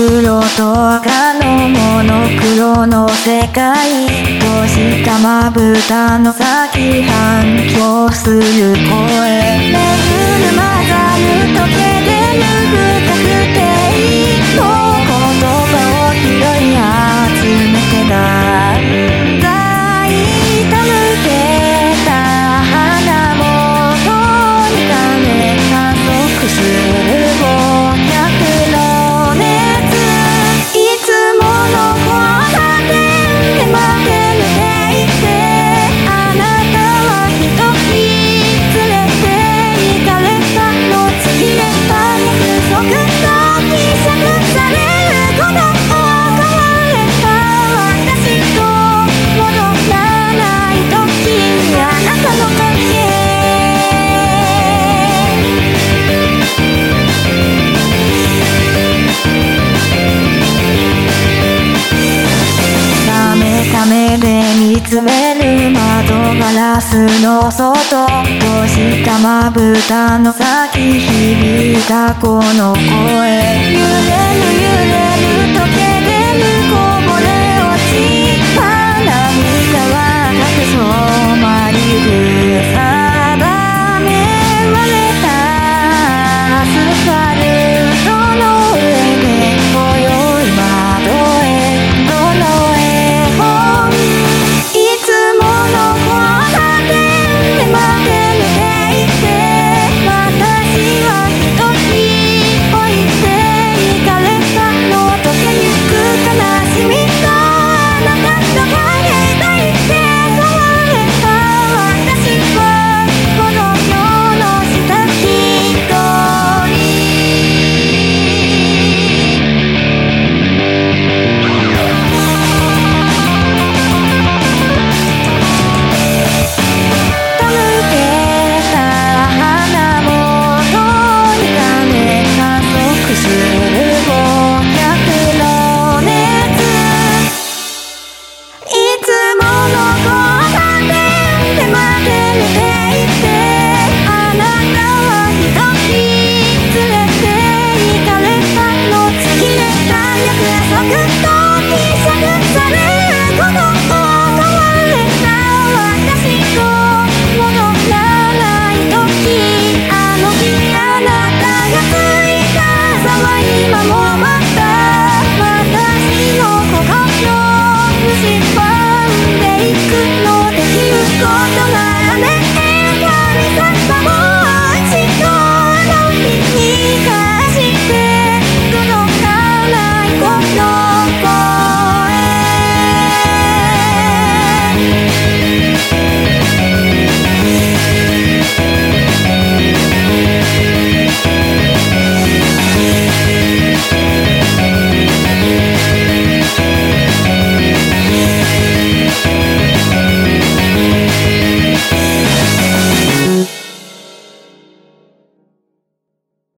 黒と赤のモノクロの世界。としたまぶたの先反響する声。巡るまだで見つめる窓ガラスの外としたまぶたの先響いたこの声。揺れる揺れる時計でぬこぼれ落ち花びらは赤く染まりる定められたアスファルトの上で。我们